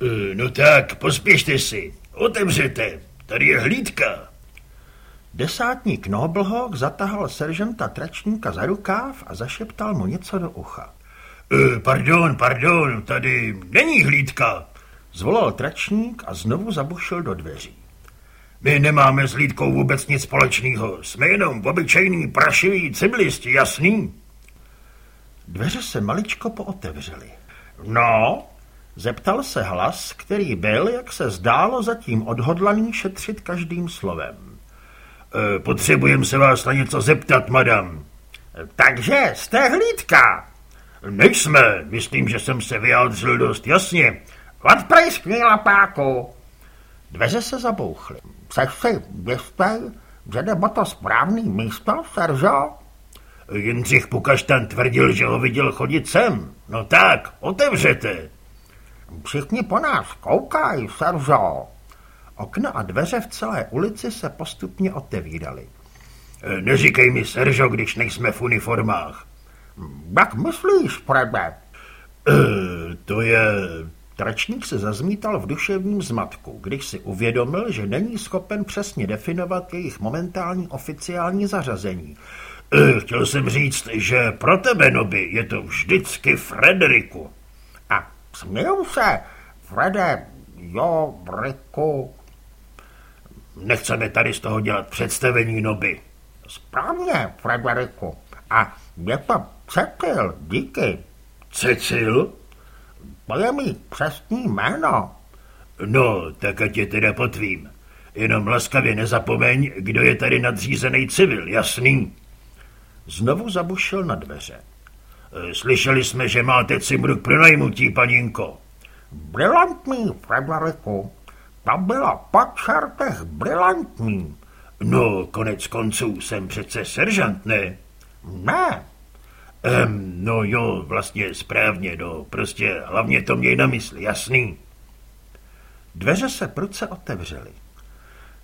E, no tak, pospěšte si. Otevřete. Tady je hlídka. Desátník Noblhok zatahal seržanta Tračníka za rukáv a zašeptal mu něco do ucha. E, pardon, pardon, tady není hlídka, zvolal Tračník a znovu zabušil do dveří. My nemáme s hlídkou vůbec nic společného, jsme jenom obyčejný prašivý civilisti, jasný? Dveře se maličko pootevřely. No, zeptal se hlas, který byl, jak se zdálo, zatím odhodlaný šetřit každým slovem. E, potřebujem se vás na něco zeptat, madam. Takže jste hlídka? Nejsme, myslím, že jsem se vyjádřil dost jasně. Odprejskni lapáku. Dveře se zabouchly. Seš si jistý, že nebo to správný místo, Seržo? Jindřich Pukaštan tvrdil, že ho viděl chodit sem. No tak, otevřete. Všichni po nás koukají, Seržo. Okna a dveře v celé ulici se postupně otevíraly. E, neříkej mi, Seržo, když nejsme v uniformách. Jak myslíš, Frede? E, to je... Tračník se zazmítal v duševním zmatku, když si uvědomil, že není schopen přesně definovat jejich momentální oficiální zařazení. E, chtěl jsem říct, že pro tebe, Noby, je to vždycky Frederiku. Směju se, Frede, jo, Riku. Nechceme tady z toho dělat představení, Noby. Správně, Frederiku. A je to Cecil, díky. Cecil? To je mý přesný jméno. No, tak ať je teda potvím. Jenom laskavě nezapomeň, kdo je tady nadřízený civil, jasný? Znovu zabušil na dveře. E, slyšeli jsme, že máte cimruk pro najmutí, paninko. Brilantní, Frederiku. To bylo po čertech brilantní. No, konec konců jsem přece seržant, ne? Ne. Um, no jo, vlastně správně, no, prostě hlavně to měj na mysli, jasný. Dveře se prudce otevřely.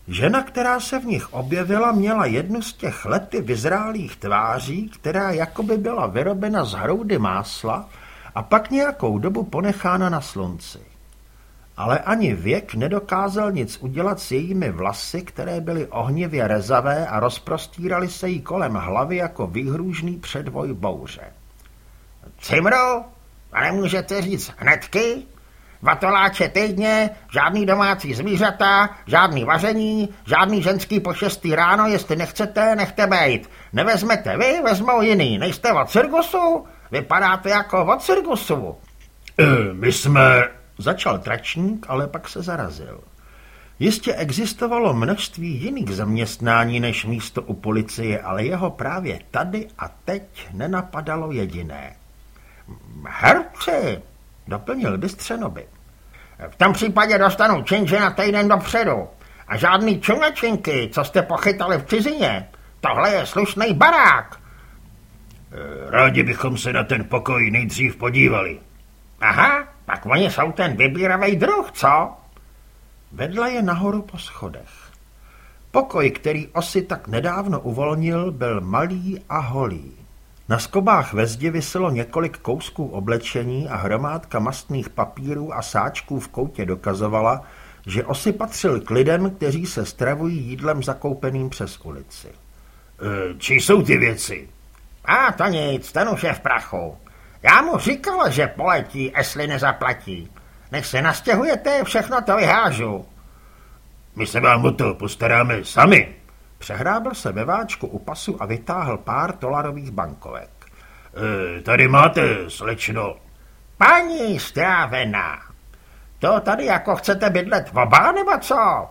Žena, která se v nich objevila, měla jednu z těch lety vyzrálých tváří, která jakoby byla vyrobena z hroudy másla a pak nějakou dobu ponechána na slunci. Ale ani věk nedokázal nic udělat s jejími vlasy, které byly ohnivě rezavé a rozprostíraly se jí kolem hlavy jako výhrůžný předvoj bouře. Cimro, a nemůžete říct hnedky? Vatoláče týdně, žádný domácí zvířata, žádný vaření, žádný ženský po šestý ráno, jestli nechcete, nechte bejt. Nevezmete vy, vezmou jiný. Nejste od cirkusu? Vypadáte jako od cirkusu. E, my jsme... Začal tračník, ale pak se zarazil. Jistě existovalo množství jiných zaměstnání než místo u policie, ale jeho právě tady a teď nenapadalo jediné. Herci, doplnil bystřenoby. V tom případě dostanu činže na týden dopředu. A žádný čunečinky, co jste pochytali v cizině. Tohle je slušný barák. Rádi bychom se na ten pokoj nejdřív podívali. Aha, tak oni jsou ten vybíravý druh, co? Vedle je nahoru po schodech. Pokoj, který Osy tak nedávno uvolnil, byl malý a holý. Na skobách ve zdi viselo několik kousků oblečení a hromádka mastných papírů a sáčků v koutě dokazovala, že Osy patřil k lidem, kteří se stravují jídlem zakoupeným přes ulici. E, či jsou ty věci? A to nic, ten už je v prachu. Já mu říkal, že poletí, jestli nezaplatí. Než se nastěhujete, všechno to vyhážu. My se vám o to postaráme sami. Přehrábl se ve váčku u pasu a vytáhl pár tolarových bankovek. E, tady máte, slečno. Paní strávená, to tady jako chcete bydlet oba, nebo co?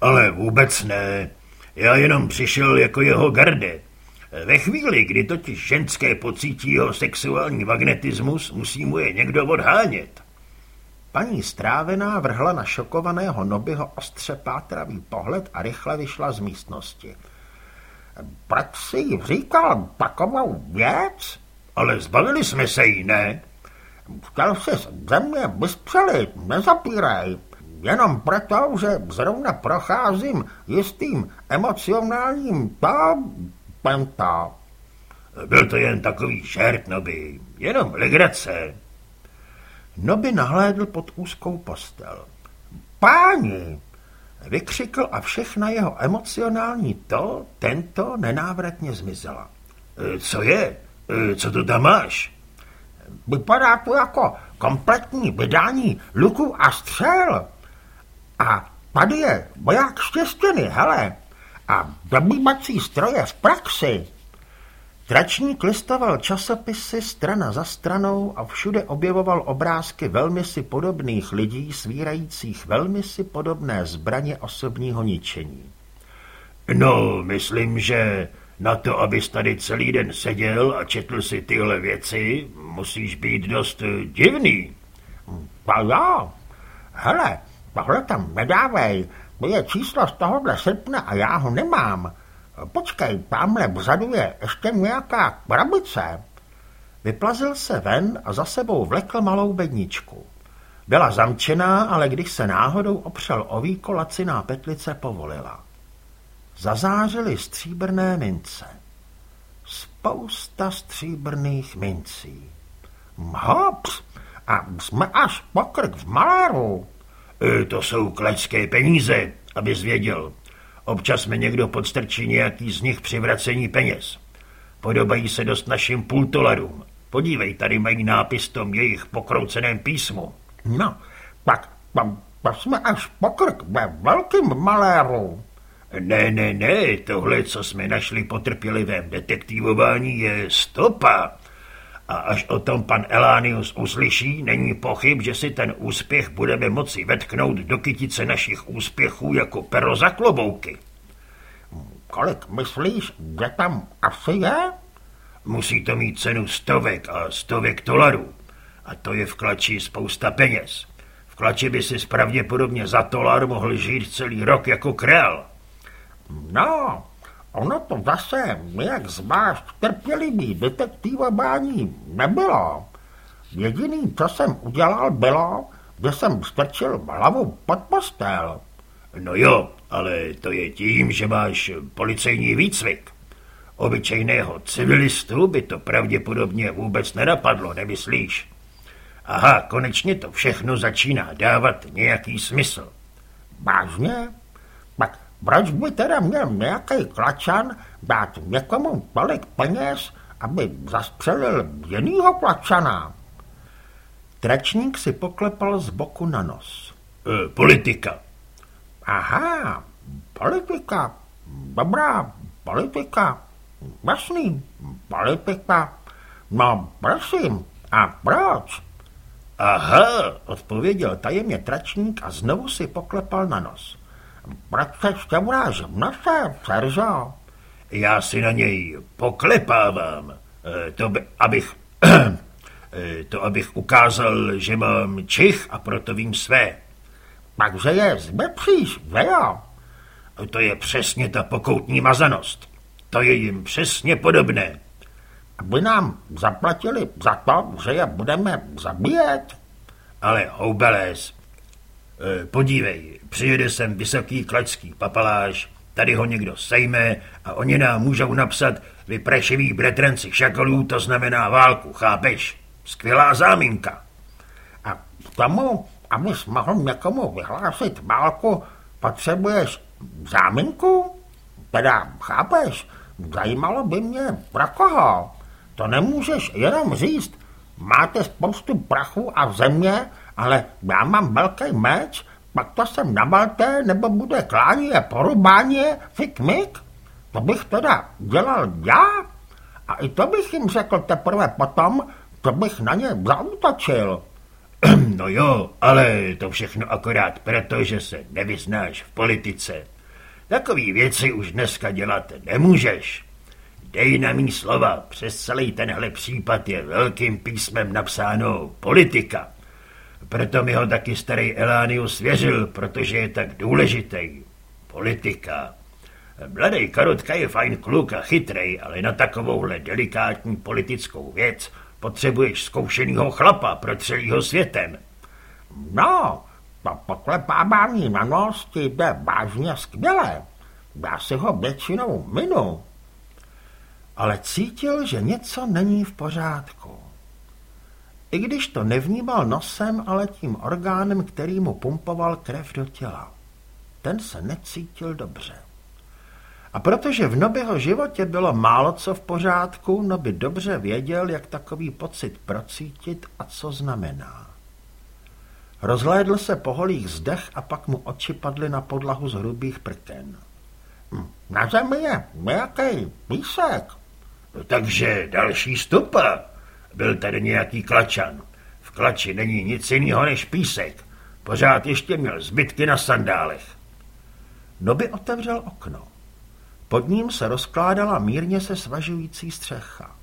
Ale vůbec ne. Já jenom přišel jako jeho garde. Ve chvíli, kdy totiž ženské pocítí jeho sexuální magnetismus, musí mu je někdo odhánět. Paní Strávená vrhla na šokovaného Nobyho ostře pátravý pohled a rychle vyšla z místnosti. Proč si jí říkal takovou věc? Ale zbavili jsme se jí, ne? Chtěl si ze mě vystřelit, nezapírej. Jenom proto, že zrovna procházím jistým emocionálním to, penta. Byl to jen takový šert, Noby, jenom legrace. Noby nahlédl pod úzkou postel. Páni! Vykřikl a všechna jeho emocionální to, tento nenávratně zmizela. E, co je? E, co to tam máš? Vypadá to jako kompletní vydání luku a střel. A tady je voják štěstěny, hele. A dobývací stroje v praxi. Tračník listoval časopisy strana za stranou a všude objevoval obrázky velmi si podobných lidí svírajících velmi si podobné zbraně osobního ničení. No, myslím, že na to, abys tady celý den seděl a četl si tyhle věci, musíš být dost divný. Pa jo. Hele, tohle tam nedávej. To je číslo z tohohle srpna a já ho nemám. Počkej, tamhle vzadu je ještě nějaká krabice. Vyplazil se ven a za sebou vlekl malou bedničku. Byla zamčená, ale když se náhodou opřel o víko, laciná petlice povolila. Zazářily stříbrné mince. Spousta stříbrných mincí. Hops! A jsme až pokrk v maléru. E, to jsou klecké peníze, abys věděl. Občas mi někdo podstrčí nějaký z nich při vracení peněz. Podobají se dost našim půltolarům. Podívej, tady mají nápis tom jejich pokrouceném písmu. No, tak tam, tam jsme až pokrk ve velkým maléru. Ne, ne, ne, tohle, co jsme našli po trpělivém detektivování, je stopa. A až o tom pan Elánius uslyší, není pochyb, že si ten úspěch budeme moci vetknout do kytice našich úspěchů jako pero za klobouky. Kolik myslíš, že tam asi je? Musí to mít cenu stovek a stovek dolarů. A to je v klači spousta peněz. V klači by si pravděpodobně za tolar mohl žít celý rok jako král. No, ono to zase nějak zvlášť trpělivý detektivování nebylo. Jediný, co jsem udělal, bylo, že jsem strčil hlavu pod postel. No jo, ale to je tím, že máš policejní výcvik. Obyčejného civilistu by to pravděpodobně vůbec nenapadlo, nemyslíš? Aha, konečně to všechno začíná dávat nějaký smysl. Vážně? Proč by teda měl nějaký klačan dát někomu tolik peněz, aby zastřelil jinýho klačana? Tračník si poklepal z boku na nos. E, politika. Aha, politika. Dobrá, politika. Jasný, politika. No, prosím, a proč? Aha, odpověděl tajemně tračník a znovu si poklepal na nos. Se šťavráš nose, Seržo? Já si na něj poklepávám, e, to by, abych, e, to abych ukázal, že mám čich a proto vím své. Takže je zbepříš, že jo? To je přesně ta pokoutní mazanost. To je jim přesně podobné. Aby nám zaplatili za to, že je budeme zabíjet? Ale houbeles, podívej, přijede sem vysoký klačský papaláš, tady ho někdo sejme a oni nám můžou napsat vy prešivý bretrenci šakolů, to znamená válku, chápeš? Skvělá záminka. A k tomu, abys mohl někomu vyhlásit válku, potřebuješ záminku? Teda, chápeš, zajímalo by mě pro koho. To nemůžeš jenom říct, máte spoustu prachu a země, ale já mám velký meč, pak to sem nabalte, nebo bude klání a porubání, fik mik. To bych teda dělal já. A i to bych jim řekl teprve potom, to bych na ně zautočil. No jo, ale to všechno akorát proto, že se nevyznáš v politice. Takový věci už dneska dělat nemůžeš. Dej na mý slova, přes celý tenhle případ je velkým písmem napsáno politika. Proto mi ho taky starý Elánius svěřil, protože je tak důležitý. Politika. Mladý Karotka je fajn kluk a chytrej, ale na takovouhle delikátní politickou věc potřebuješ zkoušenýho chlapa pro celýho světem. No, to poklepávání na nos ti jde vážně skvěle. Já si ho většinou minu. Ale cítil, že něco není v pořádku. I když to nevnímal nosem, ale tím orgánem, který mu pumpoval krev do těla. Ten se necítil dobře. A protože v Nobyho životě bylo málo co v pořádku, Noby dobře věděl, jak takový pocit procítit a co znamená. Rozhlédl se po holých zdech a pak mu oči padly na podlahu z hrubých prken. Hm, na zemi je nějaký písek. No, takže další stopa. Byl tady nějaký klačan. V klači není nic jiného než písek. Pořád ještě měl zbytky na sandálech. Noby otevřel okno. Pod ním se rozkládala mírně se svažující střecha.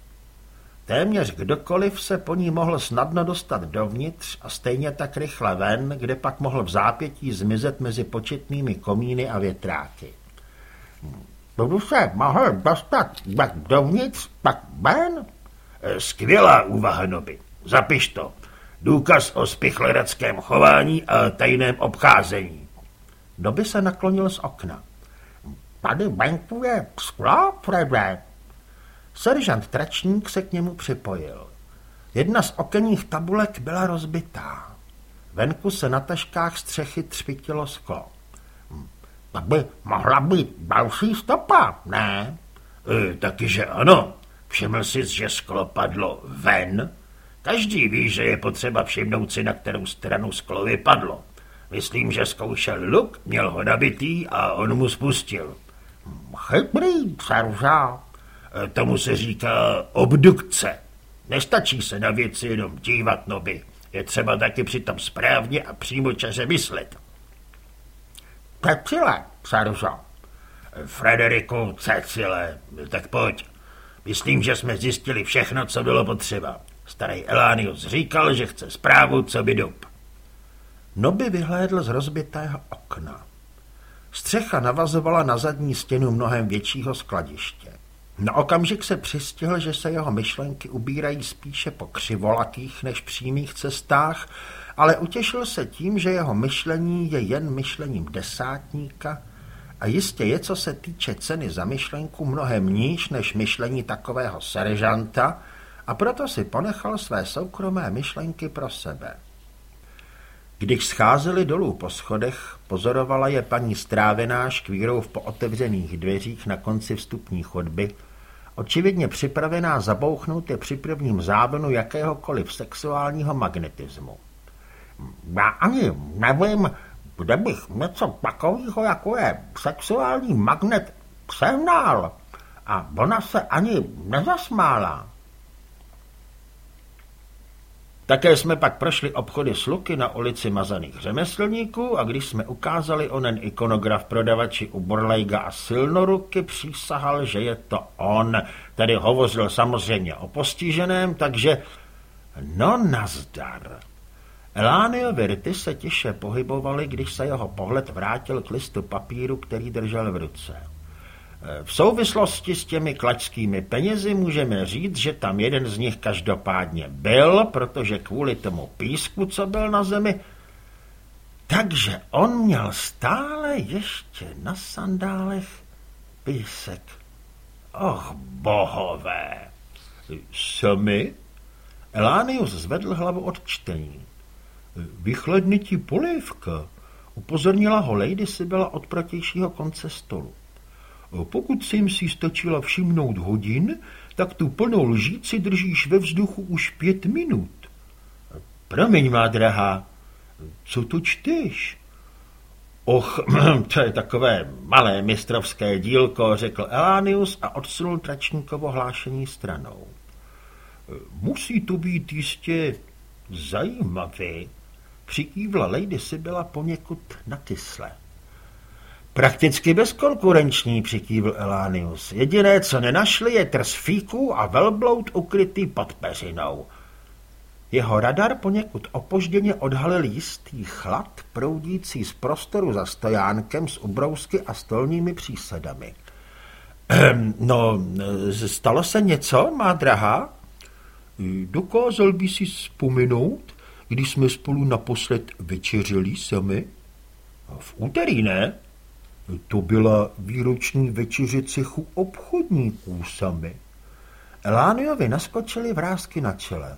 Téměř kdokoliv se po ní mohl snadno dostat dovnitř a stejně tak rychle ven, kde pak mohl v zápětí zmizet mezi početnými komíny a větráky. Budu se mohl dostat dovnitř, pak ven? Skvělá úvaha, Noby. Zapiš to. Důkaz o spichlereckém chování a tajném obcházení. Noby se naklonil z okna. Tady venku je sklo, Frede. Seržant Tračník se k němu připojil. Jedna z okenních tabulek byla rozbitá. Venku se na taškách střechy třpitilo sklo. To by mohla být další stopa, ne? E, taky, že ano. Všiml jsi, že sklo padlo ven? Každý ví, že je potřeba všimnout si, na kterou stranu sklo vypadlo. Myslím, že zkoušel luk, měl ho nabitý a on mu spustil. Chytrý, serža. E, tomu se říká obdukce. Nestačí se na věci jenom dívat noby. Je třeba taky přitom správně a přímo čase myslet. Cecile, seržo. Frederiku Cecile, tak pojď. Myslím, že jsme zjistili všechno, co bylo potřeba. Starý Elánius říkal, že chce zprávu, co by dub. Noby vyhlédl z rozbitého okna. Střecha navazovala na zadní stěnu mnohem většího skladiště. Na okamžik se přistihl, že se jeho myšlenky ubírají spíše po křivolakých než přímých cestách, ale utěšil se tím, že jeho myšlení je jen myšlením desátníka a jistě je, co se týče ceny za myšlenku, mnohem níž než myšlení takového seržanta a proto si ponechal své soukromé myšlenky pro sebe. Když scházeli dolů po schodech, pozorovala je paní Strávená škvírou v pootevřených dveřích na konci vstupní chodby, očividně připravená zabouchnout je při prvním zábonu jakéhokoliv sexuálního magnetismu. Já ani nevím, kde bych něco takového, jako je sexuální magnet, sehnal. A ona se ani nezasmála. Také jsme pak prošli obchody s luky na ulici Mazaných řemeslníků a když jsme ukázali onen ikonograf prodavači u Borlejga a Silnoruky, přísahal, že je to on. Tady hovořil samozřejmě o postiženém, takže no nazdar. Elánio Virty se tiše pohybovali, když se jeho pohled vrátil k listu papíru, který držel v ruce. V souvislosti s těmi klačskými penězi můžeme říct, že tam jeden z nich každopádně byl, protože kvůli tomu písku, co byl na zemi, takže on měl stále ještě na sandálech písek. Och, bohové! Sami? Elánius zvedl hlavu od čtení. Vychladni ti polévka, upozornila ho Lady Sybela od protějšího konce stolu. Pokud si jim si stačila všimnout hodin, tak tu plnou lžíci držíš ve vzduchu už pět minut. Promiň, má drahá, co to čteš? Och, to je takové malé mistrovské dílko, řekl Elánius a odsunul tračníkovo hlášení stranou. Musí to být jistě zajímavé, přikývla Lady Sybila poněkud nakysle. Prakticky bezkonkurenční, přikývl Elánius. Jediné, co nenašli, je trs fíků a velbloud ukrytý pod peřinou. Jeho radar poněkud opožděně odhalil jistý chlad, proudící z prostoru za stojánkem s ubrousky a stolními přísedami. Ehm, no, stalo se něco, má drahá? Dokázal by si vzpomenout, když jsme spolu naposled večeřili sami? V úterý, ne? To byla výroční večeře cechu obchodníků sami. Elániovi naskočili vrázky na čele.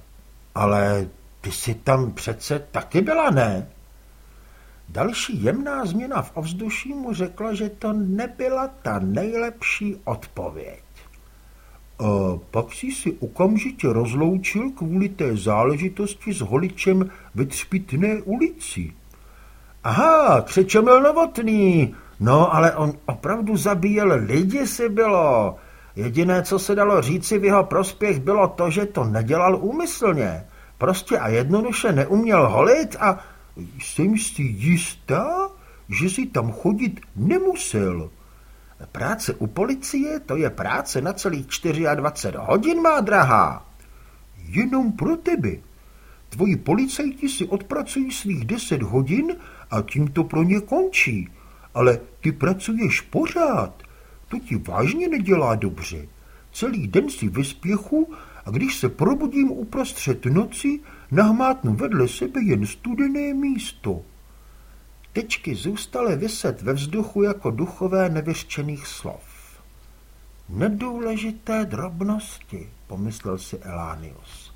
Ale ty jsi tam přece taky byla, ne? Další jemná změna v ovzduší mu řekla, že to nebyla ta nejlepší odpověď. A pak si okamžitě rozloučil kvůli té záležitosti s holičem ve Třpitné ulici. Aha, křečomil novotný. No, ale on opravdu zabíjel lidi si bylo. Jediné, co se dalo říci v jeho prospěch, bylo to, že to nedělal úmyslně. Prostě a jednoduše neuměl holit a jsem si jistá, že si tam chodit nemusel. Práce u policie, to je práce na celých 24 hodin, má drahá. Jenom pro tebe. Tvoji policajti si odpracují svých 10 hodin a tím to pro ně končí. Ale ty pracuješ pořád. To ti vážně nedělá dobře. Celý den si ve spěchu a když se probudím uprostřed noci, nahmátnu vedle sebe jen studené místo. Tečky zůstaly vyset ve vzduchu jako duchové nevyřčených slov. Nedůležité drobnosti, pomyslel si Elánius.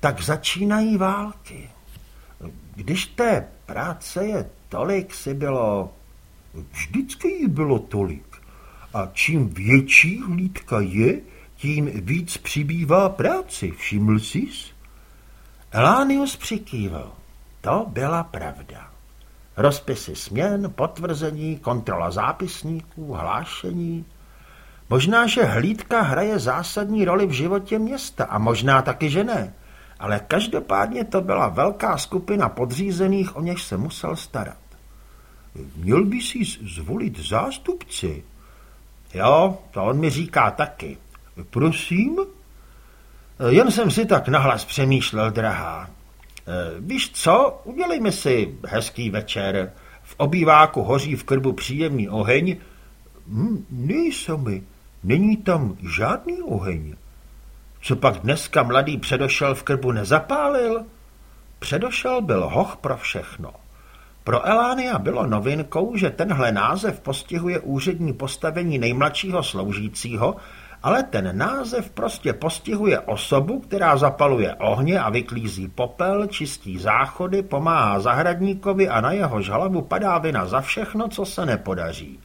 Tak začínají války. Když té práce je tolik, si bylo... Vždycky jí bylo tolik. A čím větší hlídka je, tím víc přibývá práci, všiml jsi? Elánius přikývil. To byla pravda. Rozpisy směn, potvrzení, kontrola zápisníků, hlášení. Možná, že hlídka hraje zásadní roli v životě města a možná taky, že ne. Ale každopádně to byla velká skupina podřízených, o něž se musel starat. Měl by si zvolit zástupci. Jo, to on mi říká taky. Prosím? Jen jsem si tak nahlas přemýšlel, drahá. Eh, víš co, udělejme si hezký večer. V obýváku hoří v krbu příjemný oheň. Hm, mi, není tam žádný oheň. Co pak dneska mladý předošel v krbu nezapálil? Předošel byl hoch pro všechno. Pro Elánia bylo novinkou, že tenhle název postihuje úřední postavení nejmladšího sloužícího ale ten název prostě postihuje osobu, která zapaluje ohně a vyklízí popel, čistí záchody, pomáhá zahradníkovi a na jeho hlavu padá vina za všechno, co se nepodaří.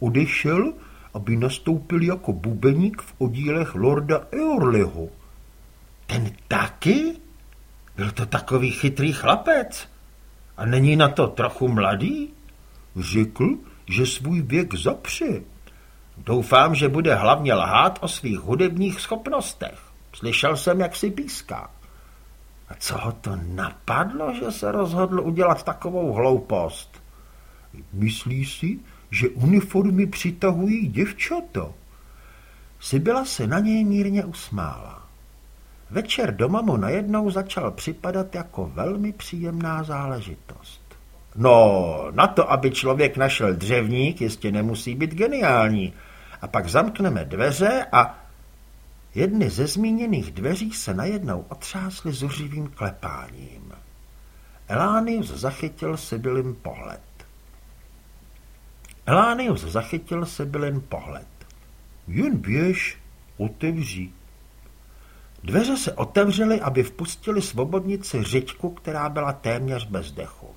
Odešel, aby nastoupil jako bubeník v oddílech Lorda Eorlihu. Ten taky? Byl to takový chytrý chlapec. A není na to trochu mladý? Řekl, že svůj věk zapře Doufám, že bude hlavně lhát o svých hudebních schopnostech. Slyšel jsem, jak si píská. A co ho to napadlo, že se rozhodl udělat takovou hloupost? Myslí si, že uniformy přitahují děvčata? Sybila se na něj mírně usmála. Večer doma mu najednou začal připadat jako velmi příjemná záležitost. No, na to, aby člověk našel dřevník, jistě nemusí být geniální, a pak zamkneme dveře a... Jedny ze zmíněných dveří se najednou otřásly zuřivým klepáním. Elánius zachytil Sibylin pohled. Elánius zachytil Sibylin pohled. Jen běž, otevří. Dveře se otevřely, aby vpustili svobodnici Řičku, která byla téměř bez dechu.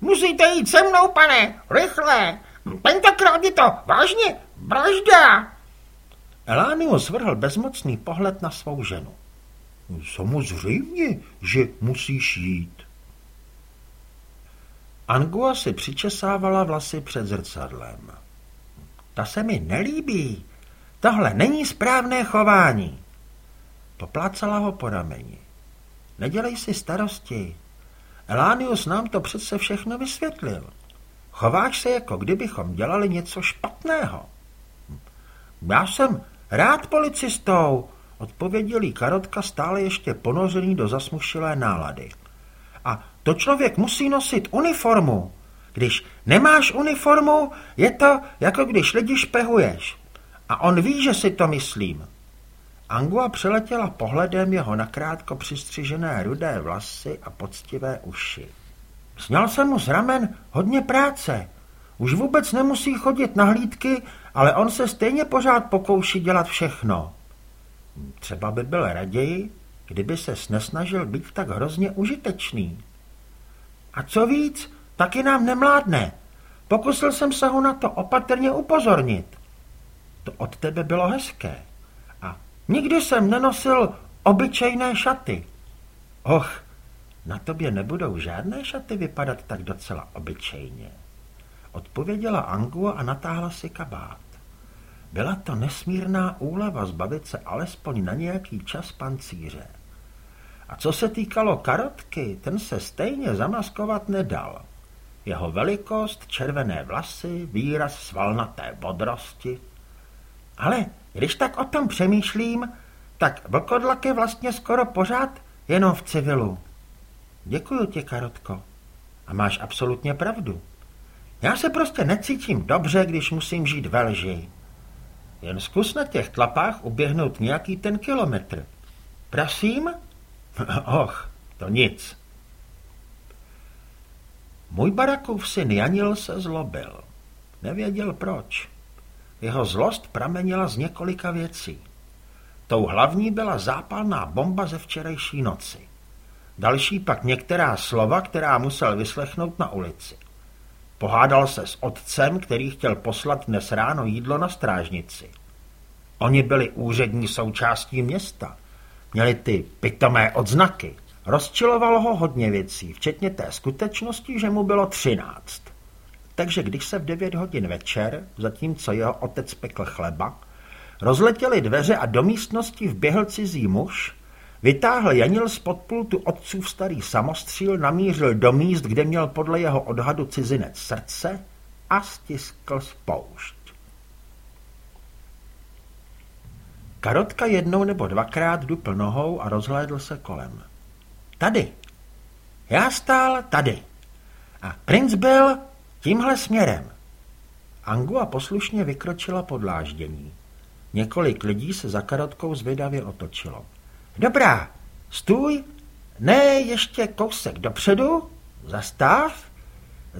Musíte jít se mnou, pane, rychle, Tentokrát je to vážně vražda. Elánius vrhl bezmocný pohled na svou ženu. Samozřejmě, že musíš jít. Angua si přičesávala vlasy před zrcadlem. To se mi nelíbí. Tohle není správné chování. Poplácala ho po rameni. Nedělej si starosti. Elánius nám to přece všechno vysvětlil. Chováš se, jako kdybychom dělali něco špatného. Já jsem rád policistou, odpověděl jí Karotka stále ještě ponořený do zasmušilé nálady. A to člověk musí nosit uniformu. Když nemáš uniformu, je to, jako když lidi špehuješ. A on ví, že si to myslím. Angua přeletěla pohledem jeho nakrátko přistřižené rudé vlasy a poctivé uši. Sněl jsem mu z ramen hodně práce. Už vůbec nemusí chodit na hlídky, ale on se stejně pořád pokouší dělat všechno. Třeba by byl raději, kdyby se nesnažil být tak hrozně užitečný. A co víc, taky nám nemládne. Pokusil jsem se ho na to opatrně upozornit. To od tebe bylo hezké. A nikdy jsem nenosil obyčejné šaty. Och, na tobě nebudou žádné šaty vypadat tak docela obyčejně. Odpověděla Angua a natáhla si kabát. Byla to nesmírná úleva zbavit se alespoň na nějaký čas pancíře. A co se týkalo karotky, ten se stejně zamaskovat nedal. Jeho velikost, červené vlasy, výraz svalnaté bodrosti. Ale když tak o tom přemýšlím, tak vlkodlak je vlastně skoro pořád jenom v civilu. Děkuju ti, Karotko. A máš absolutně pravdu. Já se prostě necítím dobře, když musím žít ve lži. Jen zkus na těch tlapách uběhnout nějaký ten kilometr. Prosím? Och, to nic. Můj barakův syn Janil se zlobil. Nevěděl proč. Jeho zlost pramenila z několika věcí. Tou hlavní byla zápalná bomba ze včerejší noci. Další pak některá slova, která musel vyslechnout na ulici. Pohádal se s otcem, který chtěl poslat dnes ráno jídlo na strážnici. Oni byli úřední součástí města. Měli ty pitomé odznaky. Rozčilovalo ho hodně věcí, včetně té skutečnosti, že mu bylo třináct. Takže když se v devět hodin večer, zatímco jeho otec pekl chleba, rozletěly dveře a do místnosti vběhl cizí muž, vytáhl Janil z podpultu otcův starý samostříl, namířil do míst, kde měl podle jeho odhadu cizinec srdce a stiskl spoušť. Karotka jednou nebo dvakrát dupl nohou a rozhlédl se kolem. Tady. Já stál tady. A princ byl tímhle směrem. Angua poslušně vykročila pod láždění. Několik lidí se za karotkou zvědavě otočilo. Dobrá, stůj, ne ještě kousek dopředu, zastav,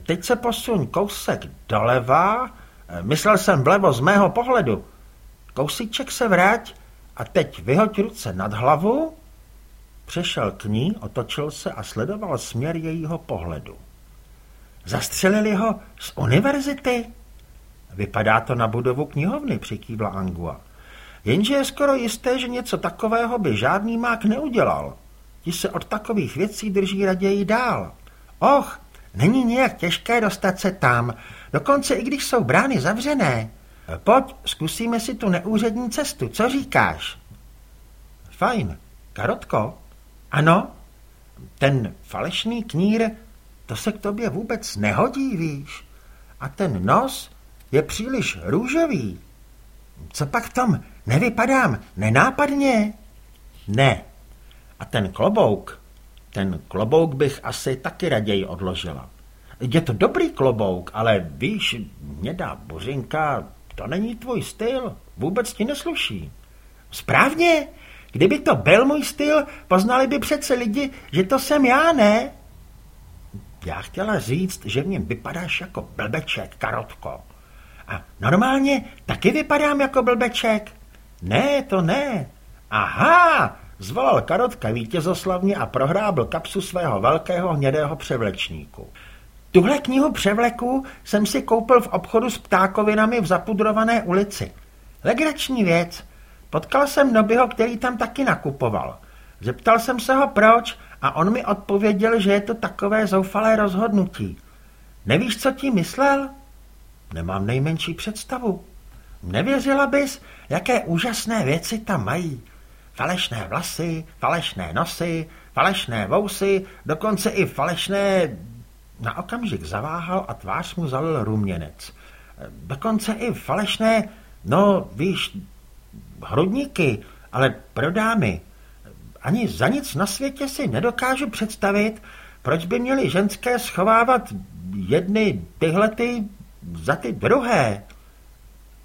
teď se posuň kousek doleva, myslel jsem vlevo z mého pohledu, kousíček se vrať a teď vyhoď ruce nad hlavu Přešel k ní, otočil se a sledoval směr jejího pohledu. Zastřelili ho z univerzity? Vypadá to na budovu knihovny, přikývla Angua. Jenže je skoro jisté, že něco takového by žádný mák neudělal. Ti se od takových věcí drží raději dál. Och, není nějak těžké dostat se tam, dokonce i když jsou brány zavřené. Pojď, zkusíme si tu neúřední cestu, co říkáš? Fajn, Karotko, ano, ten falešný knír, to se k tobě vůbec nehodí, víš. A ten nos je příliš růžový. Co pak tom, nevypadám nenápadně? Ne. A ten klobouk, ten klobouk bych asi taky raději odložila. Je to dobrý klobouk, ale víš, mědá bořinka, to není tvůj styl, vůbec ti nesluší. Správně, Kdyby to byl můj styl, poznali by přece lidi, že to jsem já, ne? Já chtěla říct, že v něm vypadáš jako blbeček, Karotko. A normálně taky vypadám jako blbeček? Ne, to ne. Aha, zvolal Karotka vítězoslavně a prohrábl kapsu svého velkého hnědého převlečníku. Tuhle knihu převleku jsem si koupil v obchodu s ptákovinami v zapudrované ulici. Legrační věc. Potkal jsem Nobyho, který tam taky nakupoval. Zeptal jsem se ho proč a on mi odpověděl, že je to takové zoufalé rozhodnutí. Nevíš, co tím myslel? Nemám nejmenší představu. Nevěřila bys, jaké úžasné věci tam mají. Falešné vlasy, falešné nosy, falešné vousy, dokonce i falešné... Na okamžik zaváhal a tvář mu zalil ruměnec. Dokonce i falešné, no víš, hrudníky, ale pro dámy. Ani za nic na světě si nedokážu představit, proč by měly ženské schovávat jedny tyhle ty za ty druhé.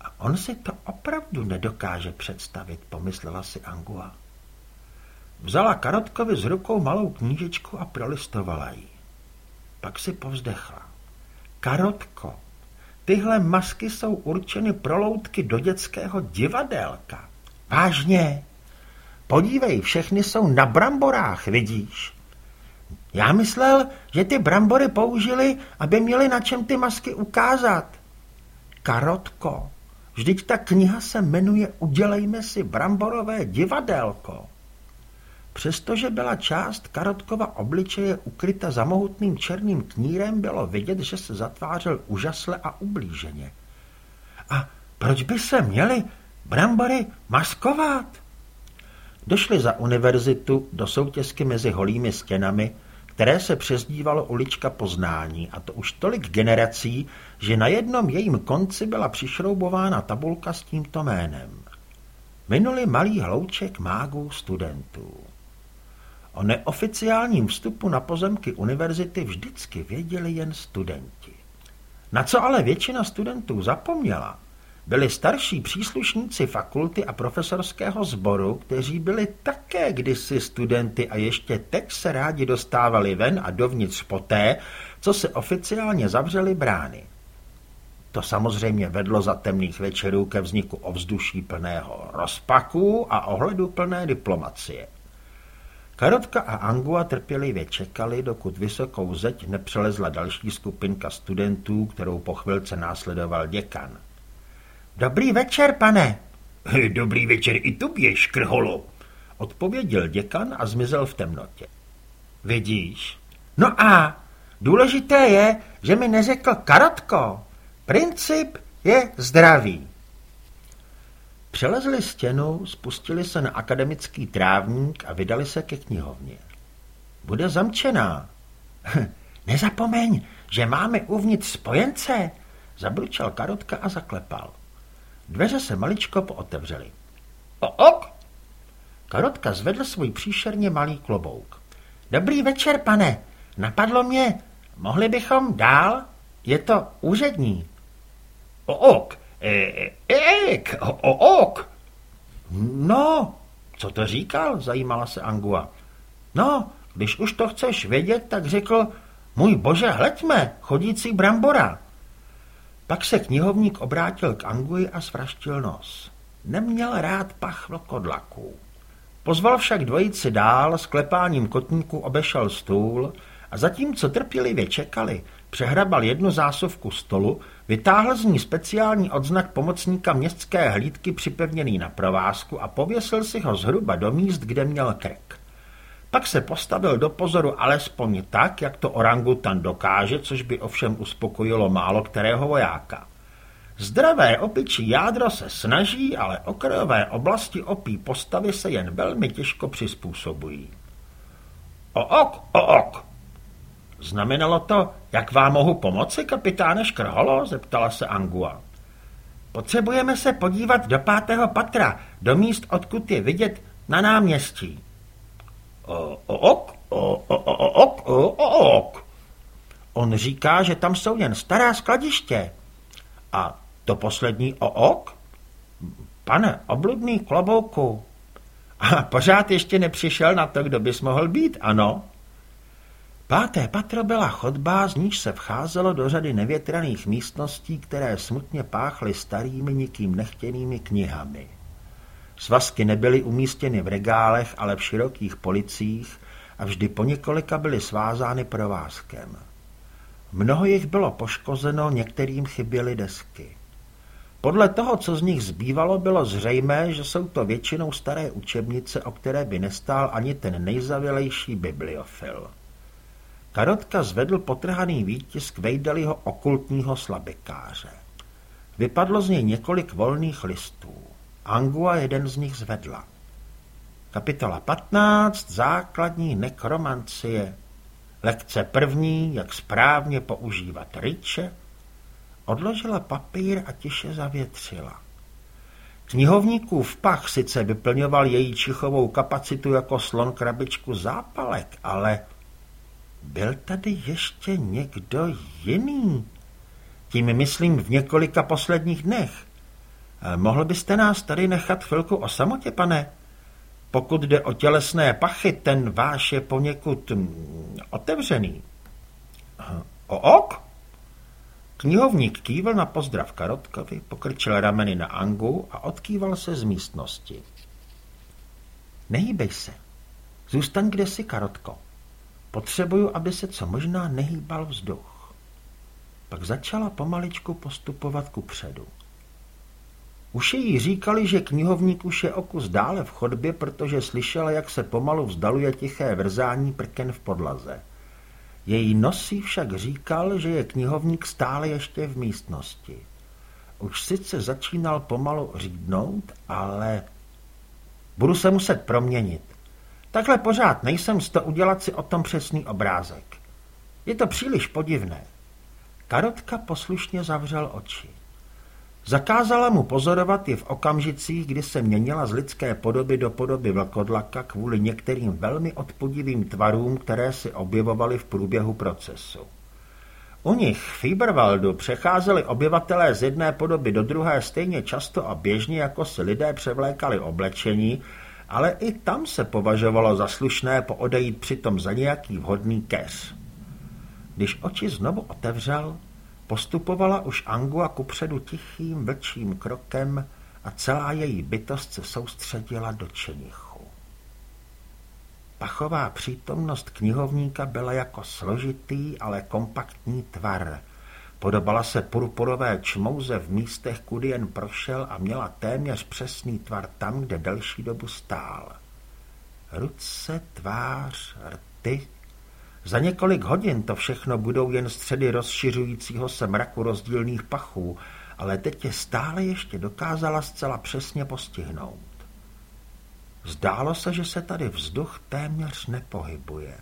A on si to opravdu nedokáže představit, pomyslela si Angua. Vzala Karotkovi z rukou malou knížičku a prolistovala ji. Pak si povzdechla. Karotko, tyhle masky jsou určeny pro loutky do dětského divadelka. Vážně? podívej, všechny jsou na bramborách, vidíš? Já myslel, že ty brambory použili, aby měli na čem ty masky ukázat. Karotko, vždyť ta kniha se jmenuje Udělejme si bramborové divadelko. Přestože byla část Karotkova obličeje ukryta za mohutným černým knírem, bylo vidět, že se zatvářel úžasle a ublíženě. A proč by se měli brambory maskovat? Došli za univerzitu do soutězky mezi holými stěnami, které se přezdívalo ulička poznání, a to už tolik generací, že na jednom jejím konci byla přišroubována tabulka s tímto jménem. Minuli malý hlouček mágů studentů. O neoficiálním vstupu na pozemky univerzity vždycky věděli jen studenti. Na co ale většina studentů zapomněla, byli starší příslušníci fakulty a profesorského sboru, kteří byli také kdysi studenty a ještě teď se rádi dostávali ven a dovnitř poté, co se oficiálně zavřely brány. To samozřejmě vedlo za temných večerů ke vzniku ovzduší plného rozpaku a ohledu plné diplomacie. Karotka a Angua trpělivě čekali, dokud vysokou zeď nepřelezla další skupinka studentů, kterou po chvilce následoval děkan. Dobrý večer, pane. Dobrý večer i tobě, škrholo, odpověděl děkan a zmizel v temnotě. Vidíš? No a důležité je, že mi neřekl Karotko. Princip je zdravý. Přelezli stěnu, spustili se na akademický trávník a vydali se ke knihovně. Bude zamčená. Nezapomeň, že máme uvnitř spojence, zabručel Karotka a zaklepal. Dveře se maličko pootevřely. Ok! Karotka zvedl svůj příšerně malý klobouk. Dobrý večer, pane. Napadlo mě, mohli bychom dál? Je to úřední. Ok, e, ek, ok. No, co to říkal, zajímala se Angua. No, když už to chceš vědět, tak řekl, můj bože, hleďme, chodící brambora. Pak se knihovník obrátil k Angui a svraštil nos. Neměl rád pach vlkodlaků. Pozval však dvojici dál, s klepáním kotníku obešel stůl a zatímco trpělivě čekali, přehrabal jednu zásuvku stolu, vytáhl z ní speciální odznak pomocníka městské hlídky připevněný na provázku a pověsil si ho zhruba do míst, kde měl krk. Pak se postavil do pozoru alespoň tak, jak to orangutan dokáže, což by ovšem uspokojilo málo kterého vojáka. Zdravé opičí jádro se snaží, ale okrajové oblasti opí postavy se jen velmi těžko přizpůsobují. O ok, o ok. Znamenalo to, jak vám mohu pomoci, kapitáne Škrholo? zeptala se Angua. Potřebujeme se podívat do pátého patra, do míst, odkud je vidět na náměstí ok, ok, ok. On říká, že tam jsou jen stará skladiště. A to poslední ok? Pane, obludný klobouku. A pořád ještě nepřišel na to, kdo bys mohl být, ano? Páté patro byla chodba, z níž se vcházelo do řady nevětraných místností, které smutně páchly starými nikým nechtěnými knihami. Svazky nebyly umístěny v regálech, ale v širokých policích a vždy po několika byly svázány provázkem. Mnoho jich bylo poškozeno, některým chyběly desky. Podle toho, co z nich zbývalo, bylo zřejmé, že jsou to většinou staré učebnice, o které by nestál ani ten nejzavělejší bibliofil. Karotka zvedl potrhaný výtisk Vejdaliho okultního slabikáře. Vypadlo z něj několik volných listů. Angua jeden z nich zvedla. Kapitola 15. Základní nekromancie. Lekce první, jak správně používat ryče. Odložila papír a tiše zavětřila. Knihovníkův pach sice vyplňoval její čichovou kapacitu jako slon krabičku zápalek, ale byl tady ještě někdo jiný. Tím myslím v několika posledních dnech. Eh, mohl byste nás tady nechat chvilku o samotě, pane? Pokud jde o tělesné pachy, ten váš je poněkud mm, otevřený. Eh, o ok? Knihovník kývil na pozdrav Karotkovi, pokrčil rameny na Angu a odkýval se z místnosti. Nehýbej se. Zůstaň kde si, Karotko. Potřebuju, aby se co možná nehýbal vzduch. Pak začala pomaličku postupovat ku předu. Uši jí říkali, že knihovník už je o kus dále v chodbě, protože slyšela, jak se pomalu vzdaluje tiché vrzání prken v podlaze. Její nosí však říkal, že je knihovník stále ještě v místnosti. Už sice začínal pomalu řídnout, ale... Budu se muset proměnit. Takhle pořád nejsem z to udělat si o tom přesný obrázek. Je to příliš podivné. Karotka poslušně zavřel oči. Zakázala mu pozorovat je v okamžicích, kdy se měnila z lidské podoby do podoby vlkodlaka kvůli některým velmi odpodivým tvarům, které si objevovaly v průběhu procesu. U nich v Fieberwaldu přecházeli obyvatelé z jedné podoby do druhé stejně často a běžně, jako si lidé převlékali oblečení, ale i tam se považovalo za slušné poodejít přitom za nějaký vhodný keř. Když oči znovu otevřel, Postupovala už Angua kupředu tichým vlčím krokem a celá její bytost se soustředila do čenichu. Pachová přítomnost knihovníka byla jako složitý, ale kompaktní tvar. Podobala se purpurové čmouze v místech, kudy jen prošel a měla téměř přesný tvar tam, kde delší dobu stál. Ruce, tvář, rty, za několik hodin to všechno budou jen středy rozšiřujícího se mraku rozdílných pachů, ale teď je stále ještě dokázala zcela přesně postihnout. Zdálo se, že se tady vzduch téměř nepohybuje.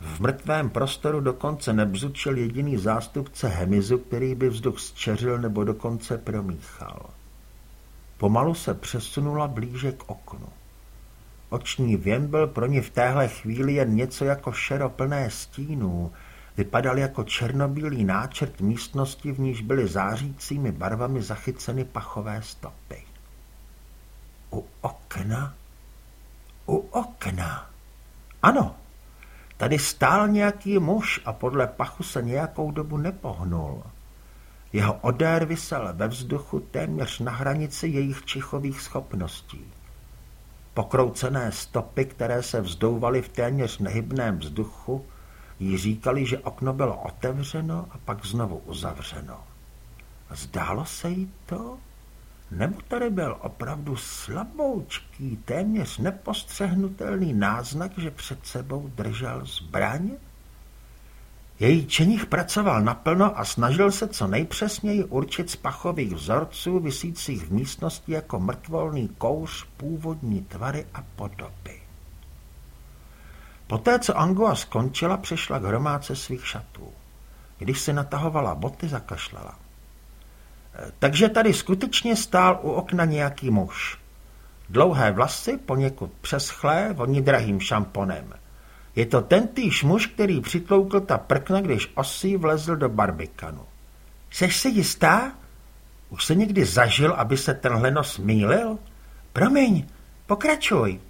V mrtvém prostoru dokonce nebzučil jediný zástupce hemizu, který by vzduch zčeřil nebo dokonce promíchal. Pomalu se přesunula blíže k oknu. Oční věm byl pro ně v téhle chvíli jen něco jako šero plné stínů. Vypadal jako černobílý náčrt místnosti, v níž byly zářícími barvami zachyceny pachové stopy. U okna? U okna. Ano, tady stál nějaký muž a podle pachu se nějakou dobu nepohnul. Jeho odér vysel ve vzduchu téměř na hranici jejich čichových schopností. Pokroucené stopy, které se vzdouvaly v téměř nehybném vzduchu, jí říkali, že okno bylo otevřeno a pak znovu uzavřeno. Zdálo se jí to? Nebo tady byl opravdu slaboučký, téměř nepostřehnutelný náznak, že před sebou držel zbraň? Její čenich pracoval naplno a snažil se co nejpřesněji určit z pachových vzorců vysících v místnosti jako mrtvolný kouř původní tvary a podoby. Poté, co Angua skončila, přešla k hromádce svých šatů. Když si natahovala boty, zakašlela. E, takže tady skutečně stál u okna nějaký muž. Dlouhé vlasy, poněkud přeschlé, voní drahým šamponem – je to ten týž muž, který přitloukl ta prkna, když osí vlezl do barbikanu. Seš si jistá? Už se někdy zažil, aby se tenhle nos mýlil? Promiň, pokračuj.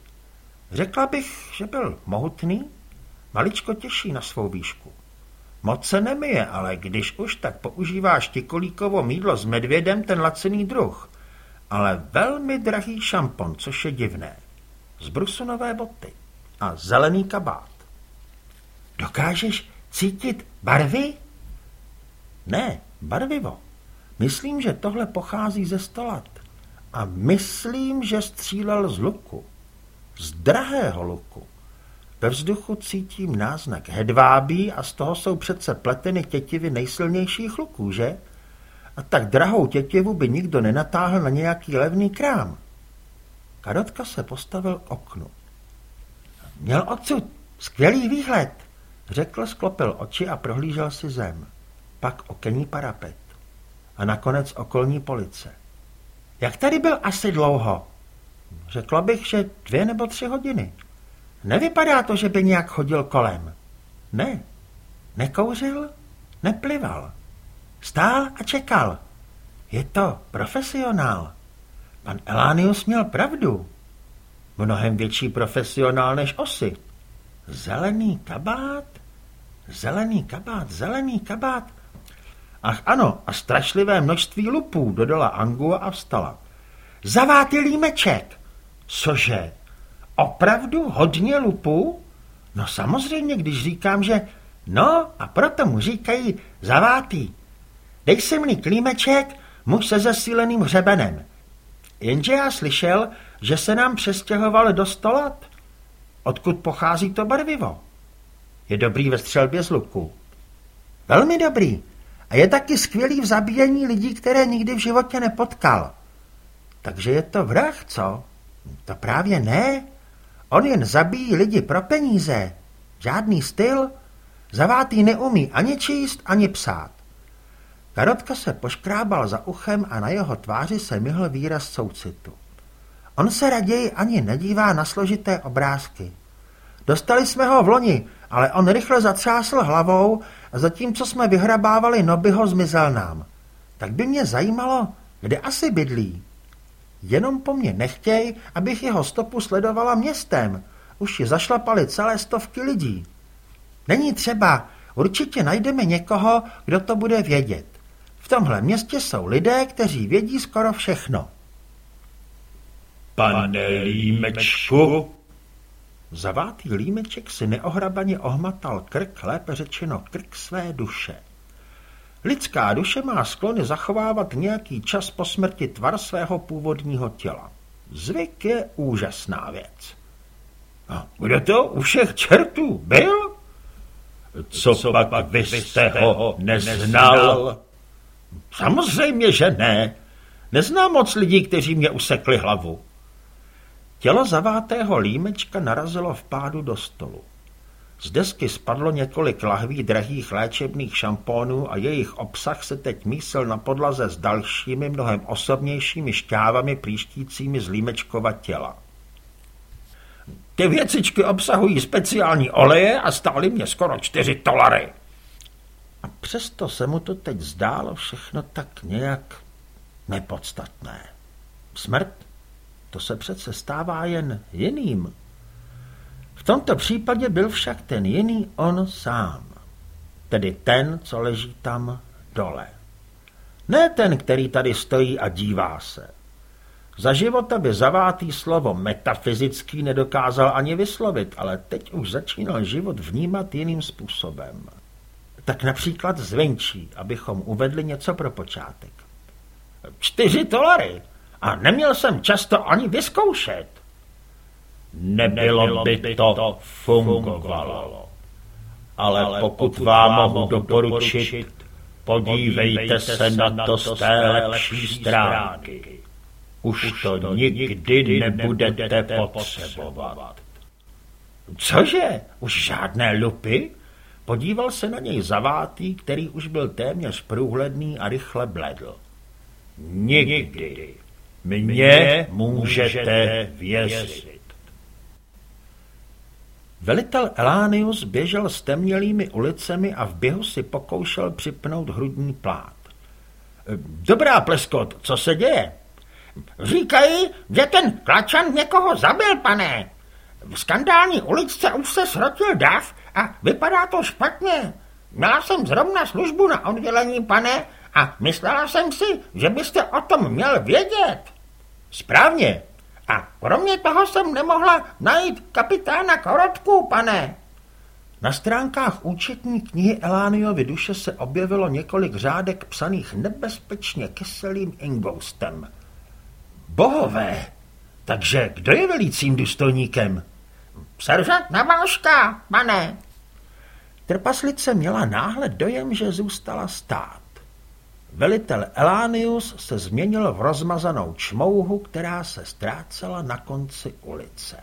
Řekla bych, že byl mohutný, maličko těžší na svou výšku. Moc se nemije, ale když už, tak používáš tikolíkovo mídlo s medvědem, ten lacený druh. Ale velmi drahý šampon, což je divné. Zbrusunové boty a zelený kabát. Dokážeš cítit barvy? Ne, barvivo. Myslím, že tohle pochází ze stolat. A myslím, že střílel z luku. Z drahého luku. Ve vzduchu cítím náznak hedvábí a z toho jsou přece pleteny tětivy nejsilnějších luků, že? A tak drahou tětivu by nikdo nenatáhl na nějaký levný krám. Karotka se postavil oknu. Měl odsud skvělý výhled. Řekl, sklopil oči a prohlížel si zem. Pak okenní parapet. A nakonec okolní police. Jak tady byl asi dlouho? Řekla bych, že dvě nebo tři hodiny. Nevypadá to, že by nějak chodil kolem. Ne. Nekouřil, neplival. Stál a čekal. Je to profesionál. Pan Elánius měl pravdu. Mnohem větší profesionál než osy. Zelený kabát? Zelený kabát, zelený kabát. Ach ano, a strašlivé množství lupů, dodala Angua a vstala. Zavátý límeček. Cože? Opravdu hodně lupu? No samozřejmě, když říkám, že... No a proto mu říkají zavátý. Dej si mi klímeček, muž se zesíleným hřebenem. Jenže já slyšel, že se nám přestěhoval do stolat. Odkud pochází to barvivo? Je dobrý ve střelbě z luku. Velmi dobrý. A je taky skvělý v zabíjení lidí, které nikdy v životě nepotkal. Takže je to vrah, co? To právě ne. On jen zabíjí lidi pro peníze. Žádný styl. Zavátý neumí ani číst, ani psát. Karotka se poškrábal za uchem a na jeho tváři se myhl výraz soucitu. On se raději ani nedívá na složité obrázky. Dostali jsme ho v loni, ale on rychle zatřásl hlavou a zatímco jsme vyhrabávali Nobyho, zmizel nám. Tak by mě zajímalo, kde asi bydlí. Jenom po mně nechtěj, abych jeho stopu sledovala městem. Už ji zašlapali celé stovky lidí. Není třeba, určitě najdeme někoho, kdo to bude vědět. V tomhle městě jsou lidé, kteří vědí skoro všechno. Pane Límečku, Zavátý límeček si neohrabaně ohmatal krk, lépe řečeno krk své duše. Lidská duše má sklony zachovávat nějaký čas po smrti tvar svého původního těla. Zvyk je úžasná věc. A kdo to u všech čertů byl? Co, Co pak, pak vy jste ho neznal? neznal? Samozřejmě, že ne. Neznám moc lidí, kteří mě usekli hlavu. Tělo zavátého límečka narazilo v pádu do stolu. Z desky spadlo několik lahví drahých léčebných šampónů a jejich obsah se teď mísil na podlaze s dalšími, mnohem osobnějšími šťávami příštícími z límečkova těla. Ty věcičky obsahují speciální oleje a stály mě skoro čtyři tolary. A přesto se mu to teď zdálo všechno tak nějak nepodstatné. Smrt to se přece stává jen jiným. V tomto případě byl však ten jiný on sám. Tedy ten, co leží tam dole. Ne ten, který tady stojí a dívá se. Za života by zavátý slovo metafyzický nedokázal ani vyslovit, ale teď už začínal život vnímat jiným způsobem. Tak například zvenčí, abychom uvedli něco pro počátek. Čtyři dolary, a neměl jsem často ani vyzkoušet. Nebylo by to fungovalo. Ale pokud vám mohu doporučit, podívejte se na to z té lepší stránky. Už to nikdy nebudete potřebovat. Cože? Už žádné lupy? Podíval se na něj zavátý, který už byl téměř průhledný a rychle bledl. Nikdy. Mně můžete věřit. Velitel Elánius běžel s temnělými ulicemi a v běhu si pokoušel připnout hrudní plát. Dobrá, Pleskot, co se děje? Říkají, že ten klačan někoho zabil, pane. V skandální uličce už se srotil dav a vypadá to špatně. Měla jsem zrovna službu na oddělení, pane, a myslela jsem si, že byste o tom měl vědět. Správně. A kromě toho jsem nemohla najít kapitána Korotku, pane. Na stránkách účetní knihy Elániovi duše se objevilo několik řádek psaných nebezpečně kyselým ingoustem. Bohové, takže kdo je velícím důstojníkem? Seržant Naváška, pane. Trpaslice měla náhle dojem, že zůstala stát. Velitel Elánius se změnil v rozmazanou čmouhu, která se ztrácela na konci ulice.